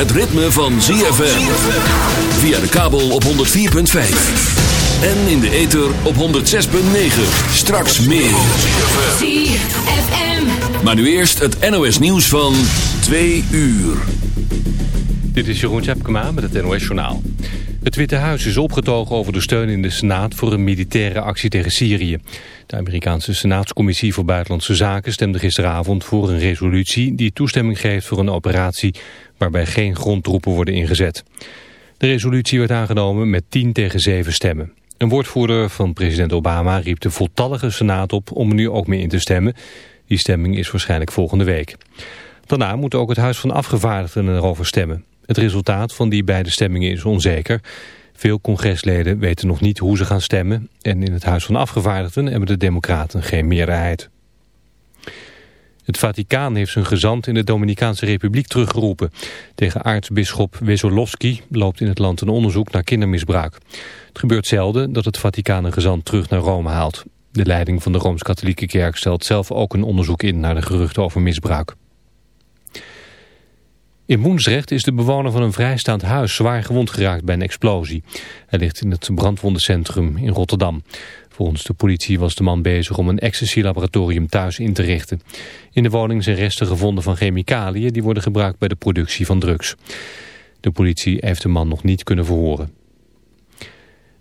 het ritme van ZFM. Via de kabel op 104.5. En in de ether op 106.9. Straks meer. ZFM. Maar nu eerst het NOS nieuws van 2 uur. Dit is Jeroen Tjepkema met het NOS Journaal. Het Witte Huis is opgetogen over de steun in de Senaat voor een militaire actie tegen Syrië. De Amerikaanse Senaatscommissie voor Buitenlandse Zaken stemde gisteravond voor een resolutie die toestemming geeft voor een operatie waarbij geen grondtroepen worden ingezet. De resolutie werd aangenomen met 10 tegen 7 stemmen. Een woordvoerder van president Obama riep de voltallige Senaat op om er nu ook mee in te stemmen. Die stemming is waarschijnlijk volgende week. Daarna moet ook het Huis van Afgevaardigden erover stemmen. Het resultaat van die beide stemmingen is onzeker. Veel congresleden weten nog niet hoe ze gaan stemmen... en in het Huis van Afgevaardigden hebben de democraten geen meerderheid. Het Vaticaan heeft zijn gezant in de Dominicaanse Republiek teruggeroepen. Tegen aartsbisschop Wesolowski loopt in het land een onderzoek naar kindermisbruik. Het gebeurt zelden dat het Vaticaan een gezant terug naar Rome haalt. De leiding van de Rooms-Katholieke Kerk stelt zelf ook een onderzoek in naar de geruchten over misbruik. In Woensdrecht is de bewoner van een vrijstaand huis zwaar gewond geraakt bij een explosie. Hij ligt in het brandwondencentrum in Rotterdam. Volgens de politie was de man bezig om een ecstasy-laboratorium thuis in te richten. In de woning zijn resten gevonden van chemicaliën die worden gebruikt bij de productie van drugs. De politie heeft de man nog niet kunnen verhoren.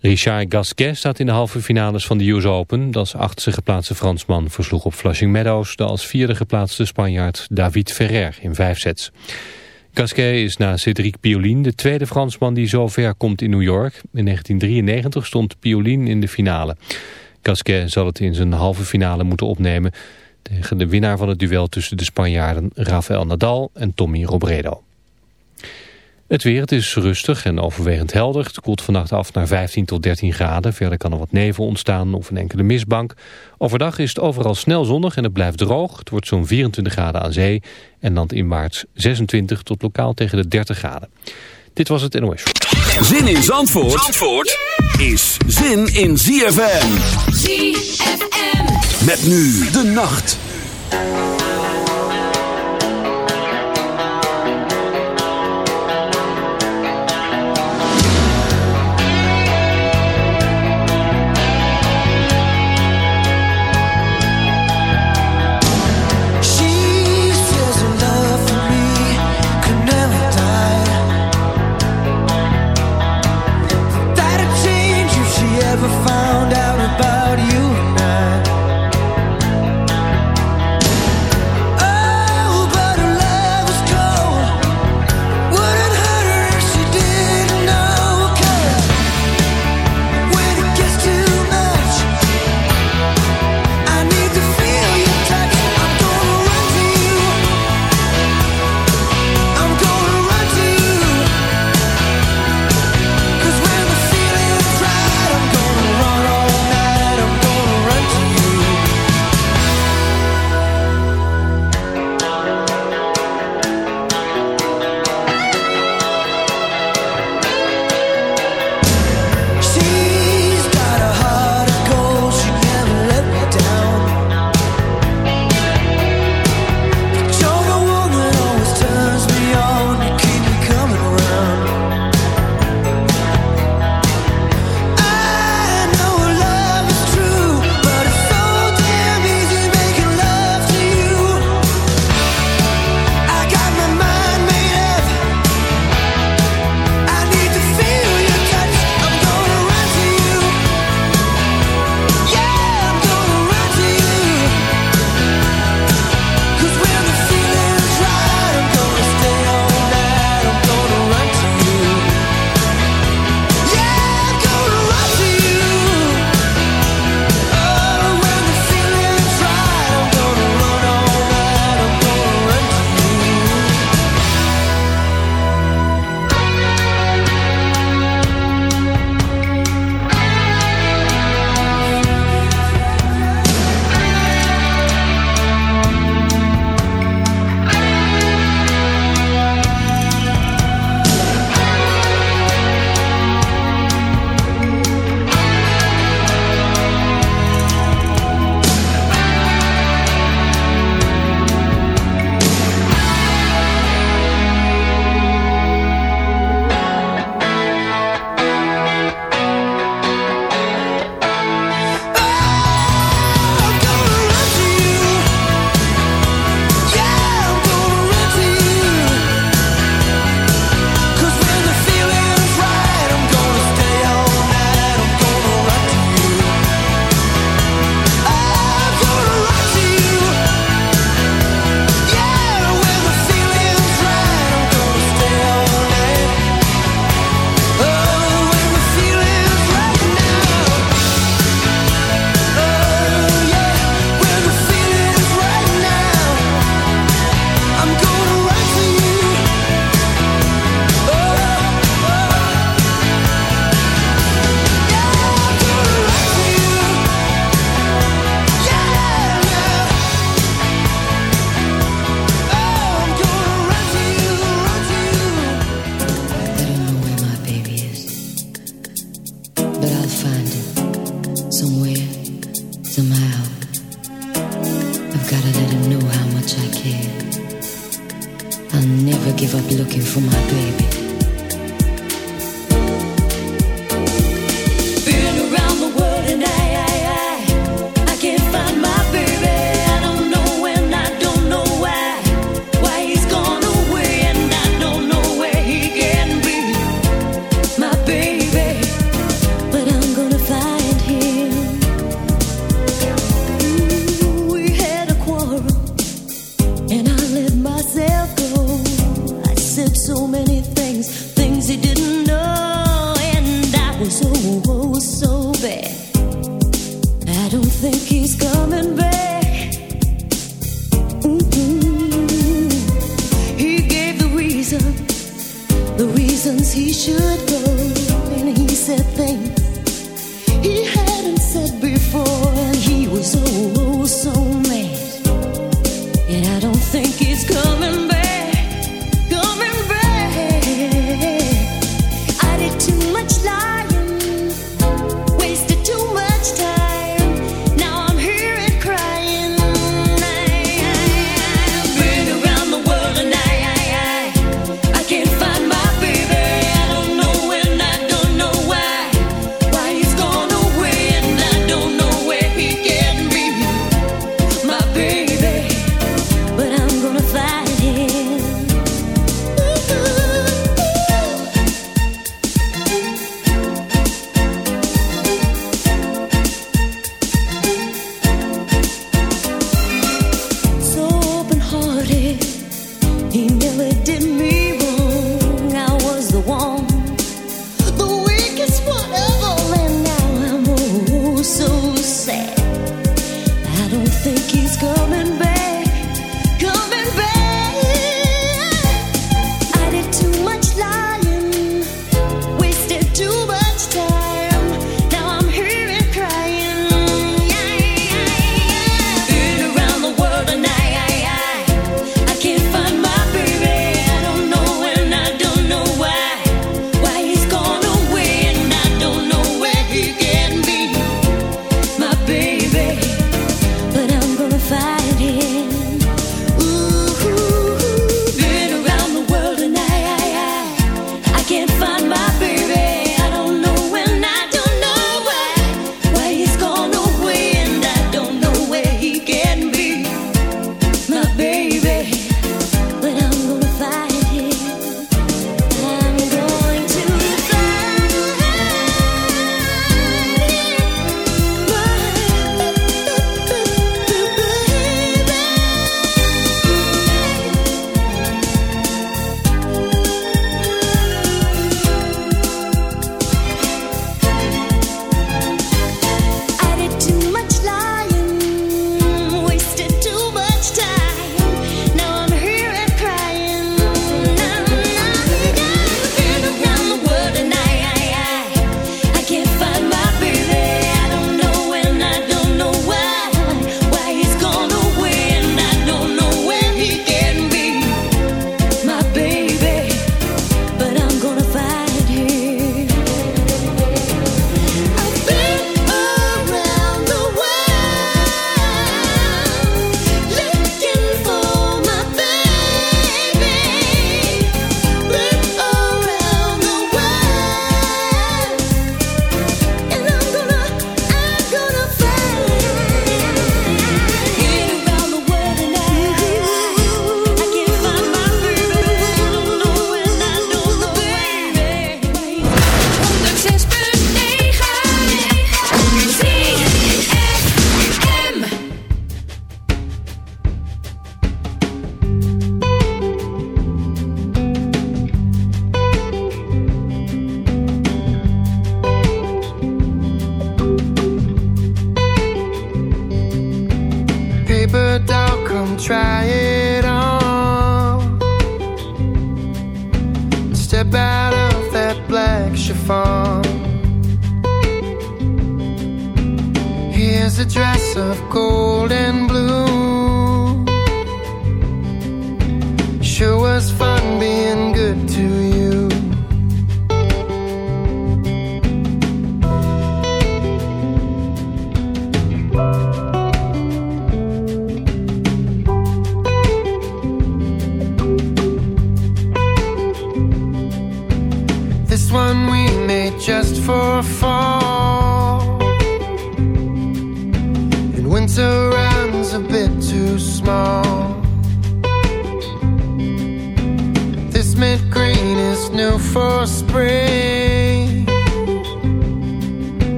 Richard Gasquet staat in de halve finales van de US Open. De als achtste geplaatste Fransman versloeg op Flushing Meadows... de als vierde geplaatste Spanjaard David Ferrer in vijf sets. Gasquet is na Cédric Piolin de tweede Fransman die zo ver komt in New York. In 1993 stond Piolin in de finale. Gasquet zal het in zijn halve finale moeten opnemen... tegen de winnaar van het duel tussen de Spanjaarden Rafael Nadal en Tommy Robredo. Het weer, het is rustig en overwegend helder. Het koelt vannacht af naar 15 tot 13 graden. Verder kan er wat nevel ontstaan of een enkele mistbank. Overdag is het overal snel zonnig en het blijft droog. Het wordt zo'n 24 graden aan zee. En dan in maart 26 tot lokaal tegen de 30 graden. Dit was het NOS. Zin in Zandvoort, Zandvoort is zin in ZFM. ZFM. Met nu de nacht.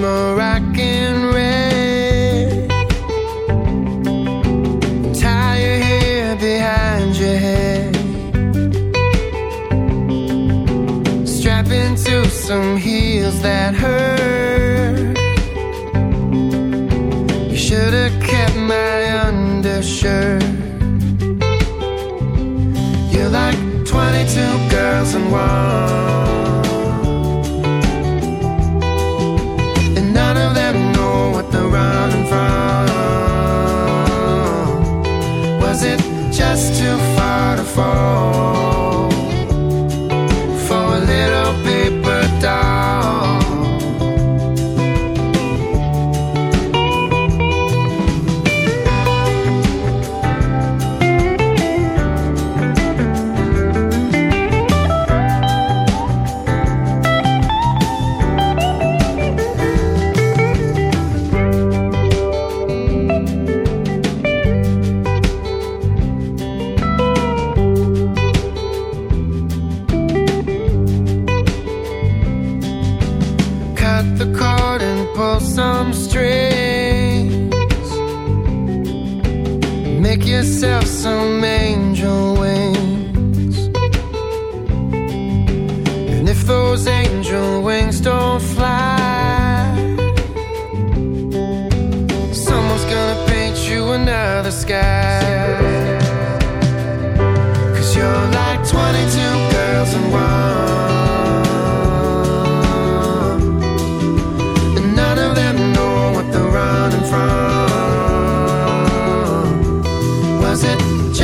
Moroccan red. Tie your hair behind your head. Strap into some heels that hurt.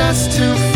just to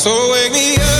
So wake me up.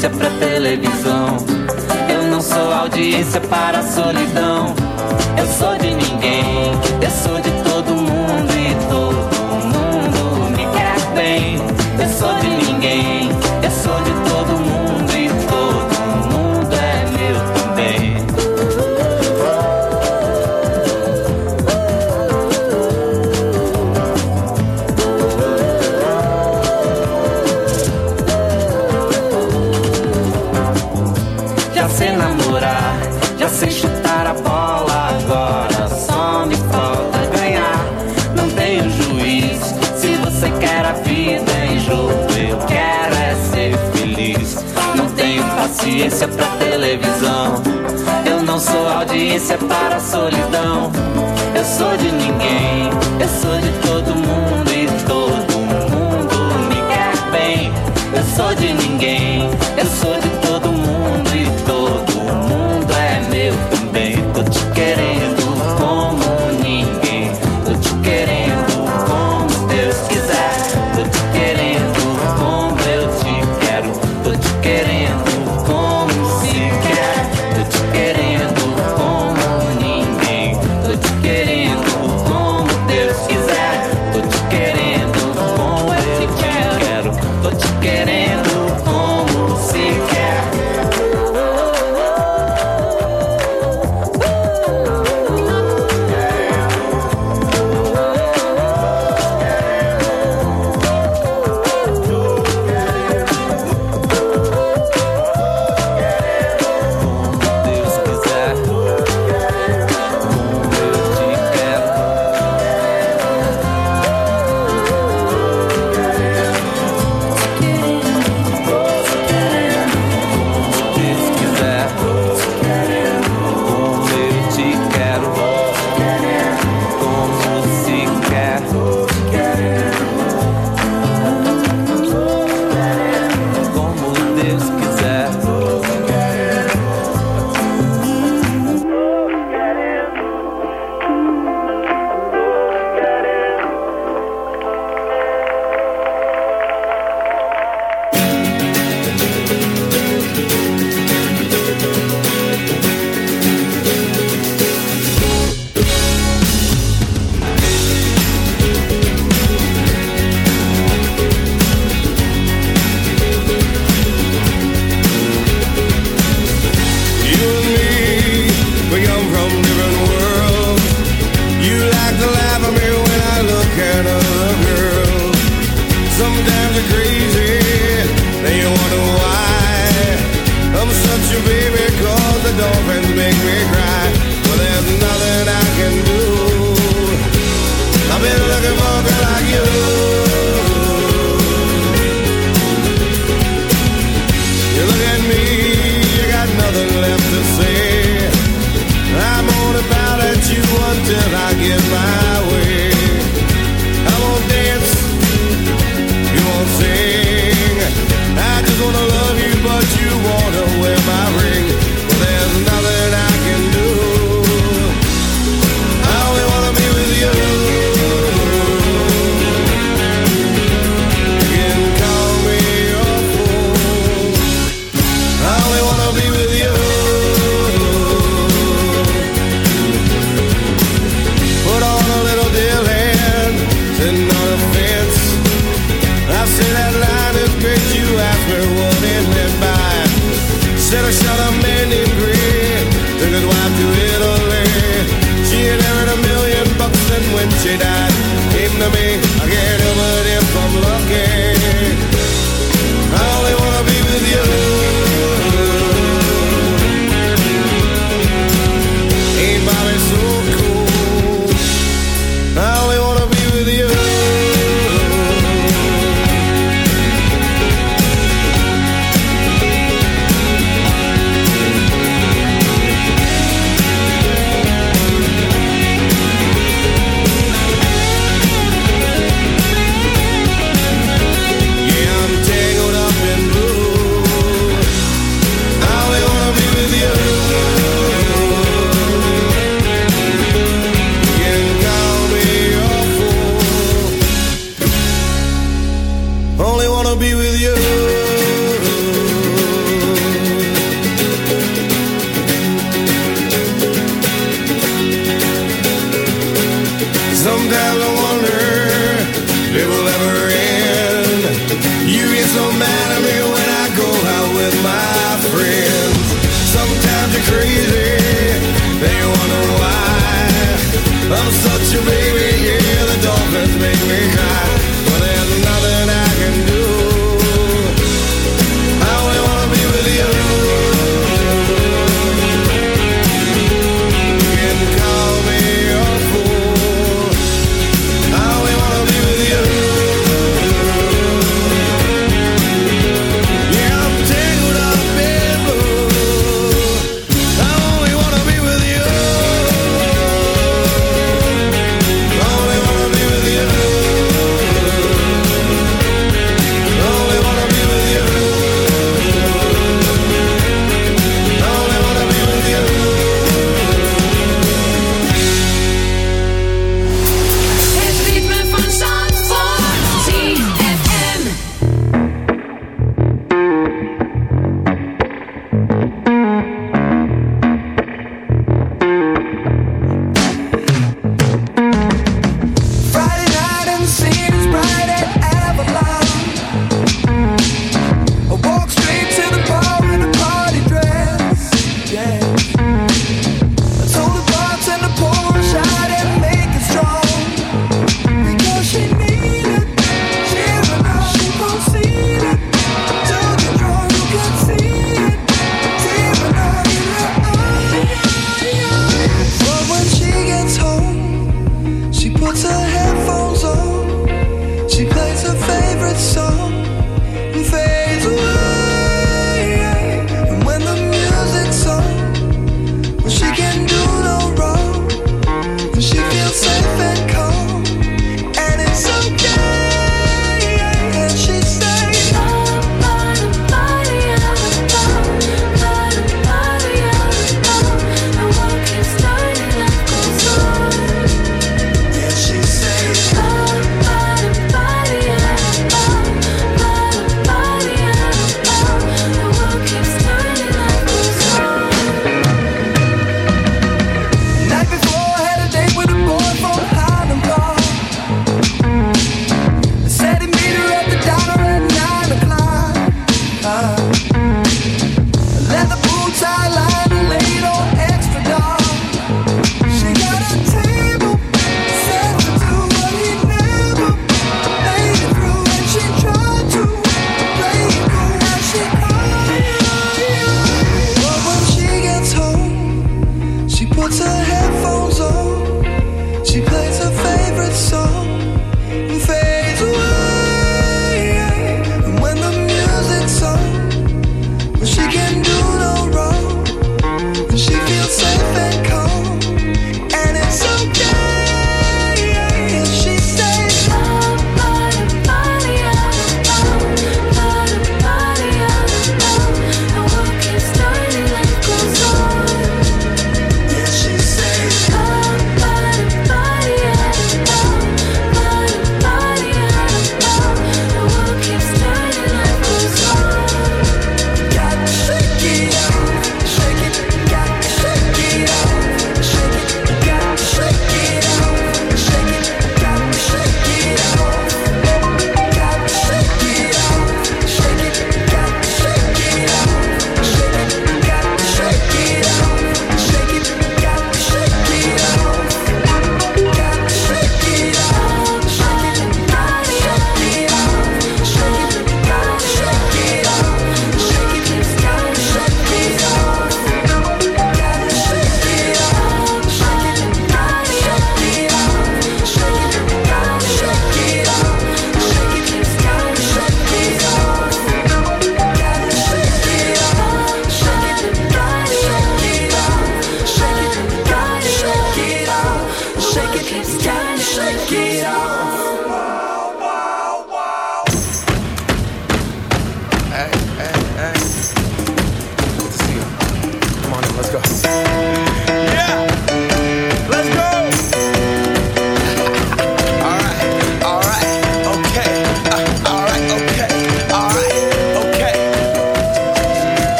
audiência pra televisão. Eu não sou audiência para a solidão. Eu sou de ninguém. audiência pra televisão. Eu não sou audiência para solidão. Eu sou de ninguém.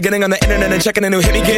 getting on the internet and checking a new hit me get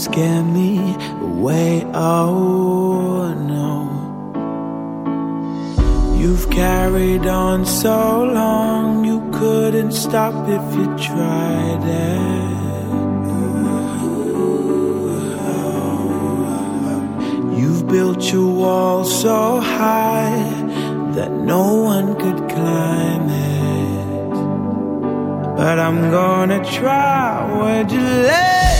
Scare me away. Oh no. You've carried on so long, you couldn't stop if you tried it. You've built your wall so high that no one could climb it. But I'm gonna try. Would you let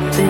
up the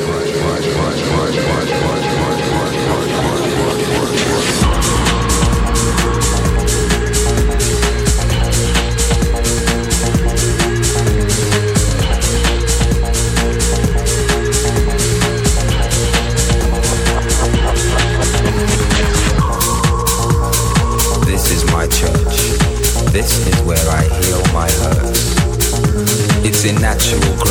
supernatural